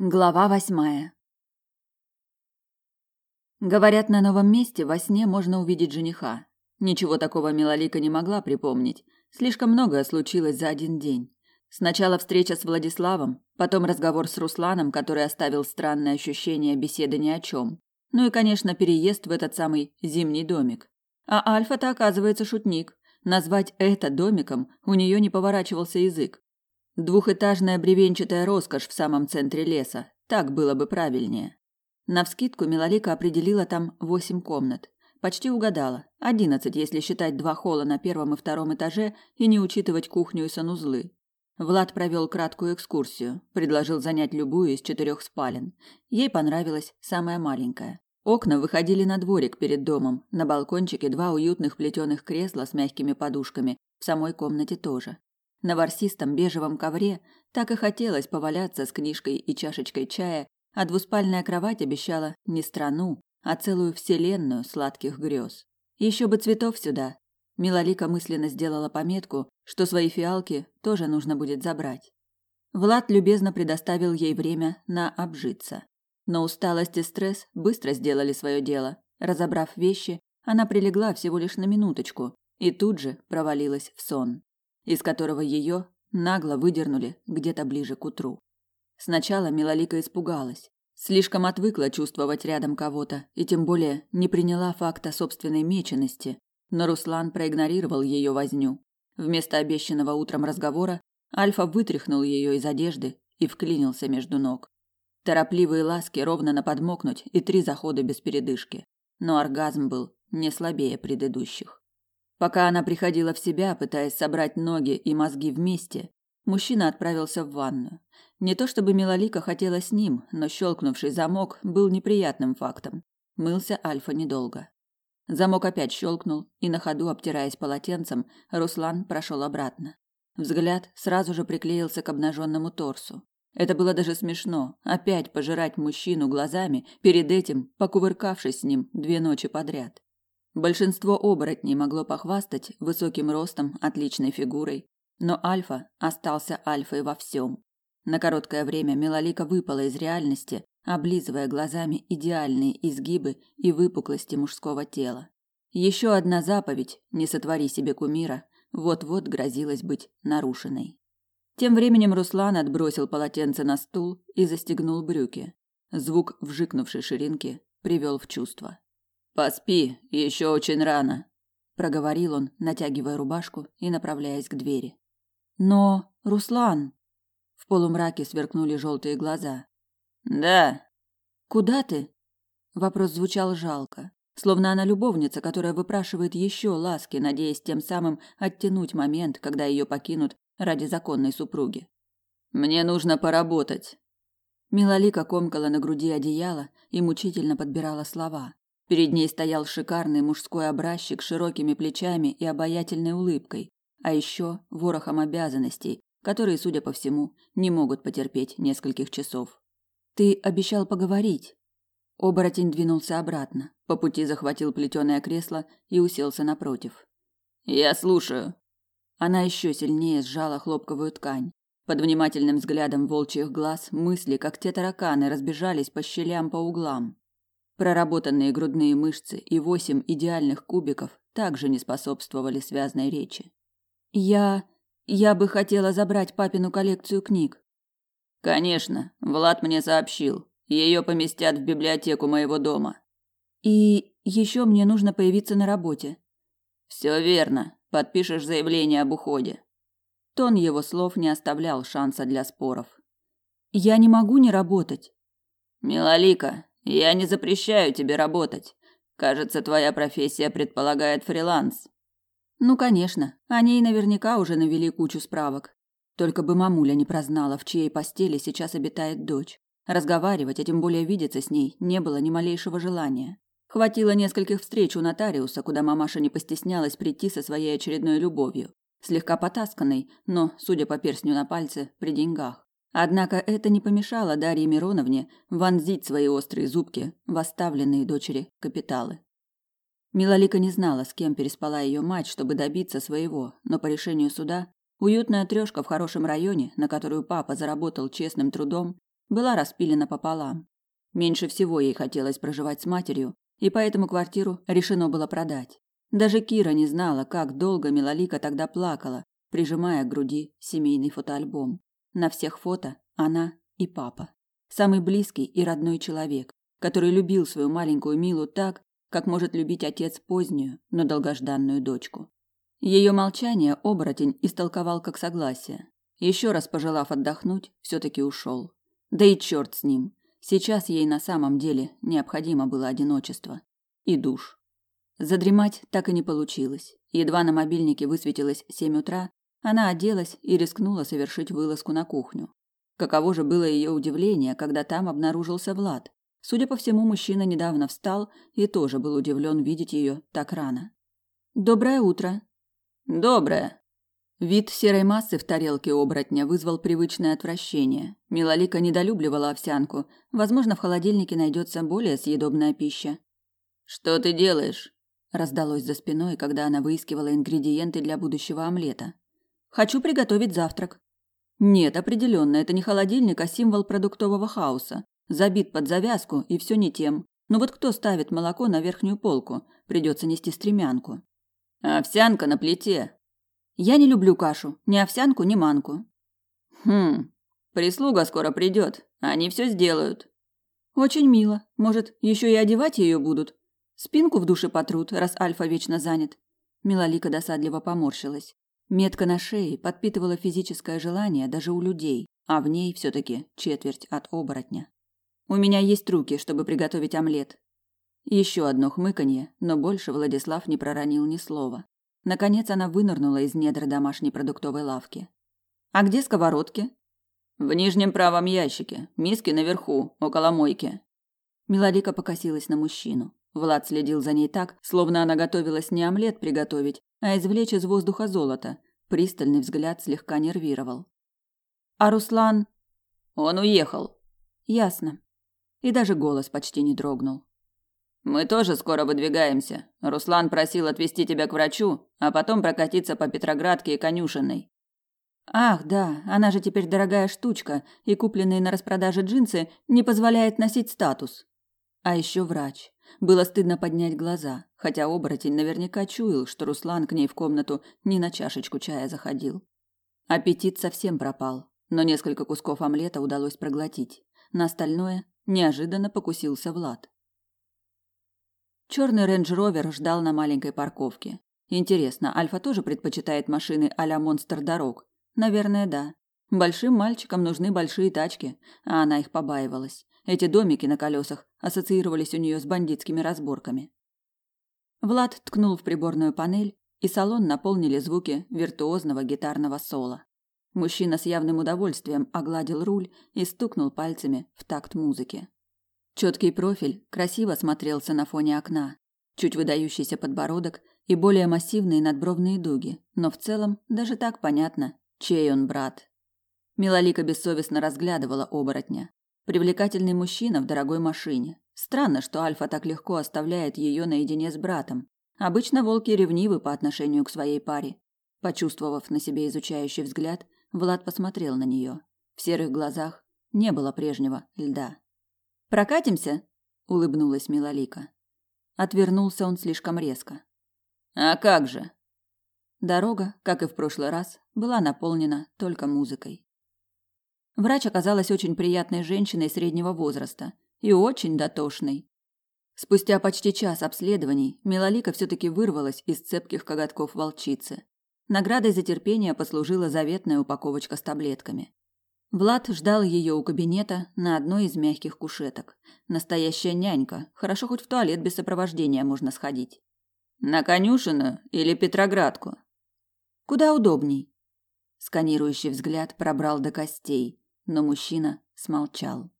Глава восьмая. Говорят, на новом месте во сне можно увидеть жениха. Ничего такого Милолика не могла припомнить. Слишком многое случилось за один день. Сначала встреча с Владиславом, потом разговор с Русланом, который оставил странное ощущение беседы ни о чем. Ну и, конечно, переезд в этот самый зимний домик. А Альфа-то, оказывается, шутник. Назвать это домиком у нее не поворачивался язык. Двухэтажная бревенчатая роскошь в самом центре леса. Так было бы правильнее. Навскидку Милолика определила там восемь комнат. Почти угадала. Одиннадцать, если считать два холла на первом и втором этаже и не учитывать кухню и санузлы. Влад провел краткую экскурсию, предложил занять любую из четырех спален. Ей понравилась самая маленькая. Окна выходили на дворик перед домом. На балкончике два уютных плетеных кресла с мягкими подушками. В самой комнате тоже. На ворсистом бежевом ковре так и хотелось поваляться с книжкой и чашечкой чая, а двуспальная кровать обещала не страну, а целую вселенную сладких грез. Еще бы цветов сюда. Милолика мысленно сделала пометку, что свои фиалки тоже нужно будет забрать. Влад любезно предоставил ей время на обжиться. Но усталость и стресс быстро сделали свое дело. Разобрав вещи, она прилегла всего лишь на минуточку и тут же провалилась в сон из которого ее нагло выдернули где-то ближе к утру. Сначала Милолика испугалась, слишком отвыкла чувствовать рядом кого-то и тем более не приняла факта собственной меченности, но Руслан проигнорировал ее возню. Вместо обещанного утром разговора Альфа вытряхнул ее из одежды и вклинился между ног. Торопливые ласки ровно на подмокнуть и три захода без передышки. Но оргазм был не слабее предыдущих. Пока она приходила в себя, пытаясь собрать ноги и мозги вместе, мужчина отправился в ванную. Не то чтобы Милолика хотела с ним, но щелкнувший замок был неприятным фактом. Мылся Альфа недолго. Замок опять щелкнул, и на ходу, обтираясь полотенцем, Руслан прошел обратно. Взгляд сразу же приклеился к обнаженному торсу. Это было даже смешно, опять пожирать мужчину глазами, перед этим покувыркавшись с ним две ночи подряд. Большинство оборотней могло похвастать высоким ростом, отличной фигурой, но Альфа остался альфой во всем. На короткое время Милолика выпала из реальности, облизывая глазами идеальные изгибы и выпуклости мужского тела. Еще одна заповедь «Не сотвори себе кумира» вот-вот грозилась быть нарушенной. Тем временем Руслан отбросил полотенце на стул и застегнул брюки. Звук вжикнувшей ширинки привел в чувство. Поспи, еще очень рано, проговорил он, натягивая рубашку и направляясь к двери. Но, Руслан, в полумраке сверкнули желтые глаза. Да. Куда ты? Вопрос звучал жалко, словно она любовница, которая выпрашивает еще ласки, надеясь тем самым оттянуть момент, когда ее покинут ради законной супруги. Мне нужно поработать. Милолика комкала на груди одеяло и мучительно подбирала слова. Перед ней стоял шикарный мужской образчик с широкими плечами и обаятельной улыбкой, а еще ворохом обязанностей, которые, судя по всему, не могут потерпеть нескольких часов. Ты обещал поговорить. Оборотень двинулся обратно, по пути захватил плетеное кресло и уселся напротив. Я слушаю. Она еще сильнее сжала хлопковую ткань. Под внимательным взглядом волчьих глаз мысли, как те тараканы, разбежались по щелям по углам. Проработанные грудные мышцы и восемь идеальных кубиков также не способствовали связной речи. Я я бы хотела забрать папину коллекцию книг. Конечно, Влад мне сообщил. Ее поместят в библиотеку моего дома. И еще мне нужно появиться на работе. Все верно. Подпишешь заявление об уходе. Тон его слов не оставлял шанса для споров. Я не могу не работать. Милолика, я не запрещаю тебе работать. Кажется, твоя профессия предполагает фриланс. Ну, конечно, они наверняка уже навели кучу справок. Только бы мамуля не прознала, в чьей постели сейчас обитает дочь. Разговаривать, а тем более видеться с ней, не было ни малейшего желания. Хватило нескольких встреч у нотариуса, куда мамаша не постеснялась прийти со своей очередной любовью. Слегка потасканной, но, судя по перстню на пальце, при деньгах. Однако это не помешало Дарье Мироновне вонзить свои острые зубки в оставленные дочери капиталы. Милолика не знала, с кем переспала ее мать, чтобы добиться своего, но по решению суда уютная трешка в хорошем районе, на которую папа заработал честным трудом, была распилена пополам. Меньше всего ей хотелось проживать с матерью, и поэтому квартиру решено было продать. Даже Кира не знала, как долго Милолика тогда плакала, прижимая к груди семейный фотоальбом. На всех фото она и папа. Самый близкий и родной человек, который любил свою маленькую Милу так, как может любить отец позднюю, но долгожданную дочку. Ее молчание оборотень истолковал как согласие. Еще раз пожелав отдохнуть, все-таки ушел. Да и черт с ним. Сейчас ей на самом деле необходимо было одиночество. И душ. Задремать так и не получилось. Едва на мобильнике высветилось семь утра, она оделась и рискнула совершить вылазку на кухню. Каково же было ее удивление, когда там обнаружился Влад. Судя по всему, мужчина недавно встал и тоже был удивлен видеть ее так рано. «Доброе утро!» «Доброе!» Вид серой массы в тарелке оборотня вызвал привычное отвращение. Милолика недолюбливала овсянку. Возможно, в холодильнике найдется более съедобная пища. «Что ты делаешь?» раздалось за спиной, когда она выискивала ингредиенты для будущего омлета. Хочу приготовить завтрак. Нет, определенно, это не холодильник, а символ продуктового хаоса. Забит под завязку, и все не тем. Но вот кто ставит молоко на верхнюю полку? Придется нести стремянку. Овсянка на плите. Я не люблю кашу, ни овсянку, ни манку. Хм, прислуга скоро придет, они все сделают. Очень мило. Может, еще и одевать ее будут? Спинку в душе потрут, раз Альфа вечно занят. Милолика досадливо поморщилась. Метка на шее подпитывала физическое желание даже у людей, а в ней все таки четверть от оборотня. У меня есть руки, чтобы приготовить омлет. Еще одно хмыканье, но больше Владислав не проронил ни слова. Наконец она вынырнула из недр домашней продуктовой лавки. А где сковородки? В нижнем правом ящике, миски наверху, около мойки. Милолика покосилась на мужчину. Влад следил за ней так, словно она готовилась не омлет приготовить, а извлечь из воздуха золото. Пристальный взгляд слегка нервировал. А Руслан? Он уехал. Ясно. И даже голос почти не дрогнул. Мы тоже скоро выдвигаемся. Руслан просил отвезти тебя к врачу, а потом прокатиться по Петроградке и Конюшенной. Ах, да, она же теперь дорогая штучка, и купленные на распродаже джинсы не позволяет носить статус. А еще врач. Было стыдно поднять глаза, хотя оборотень наверняка чуял, что Руслан к ней в комнату не на чашечку чая заходил. Аппетит совсем пропал, но несколько кусков омлета удалось проглотить. На остальное неожиданно покусился Влад. Черный рейндж-ровер ждал на маленькой парковке. Интересно, Альфа тоже предпочитает машины а-ля монстр дорог? Наверное, да. Большим мальчикам нужны большие тачки, а она их побаивалась. Эти домики на колесах ассоциировались у нее с бандитскими разборками. Влад ткнул в приборную панель, и салон наполнили звуки виртуозного гитарного соло. Мужчина с явным удовольствием огладил руль и стукнул пальцами в такт музыки. Четкий профиль красиво смотрелся на фоне окна, чуть выдающийся подбородок и более массивные надбровные дуги, но в целом даже так понятно, чей он брат. Милолика бессовестно разглядывала оборотня. Привлекательный мужчина в дорогой машине. Странно, что Альфа так легко оставляет ее наедине с братом. Обычно волки ревнивы по отношению к своей паре. Почувствовав на себе изучающий взгляд, Влад посмотрел на нее. В серых глазах не было прежнего льда. Прокатимся? улыбнулась Милолика. Отвернулся он слишком резко. А как же? Дорога, как и в прошлый раз, была наполнена только музыкой. Врач оказалась очень приятной женщиной среднего возраста и очень дотошной. Спустя почти час обследований Милолика все-таки вырвалась из цепких коготков волчицы. Наградой за терпение послужила заветная упаковочка с таблетками. Влад ждал ее у кабинета на одной из мягких кушеток. Настоящая нянька. Хорошо хоть в туалет без сопровождения можно сходить. На конюшину или Петроградку? Куда удобней. Сканирующий взгляд пробрал до костей но мужчина смолчал.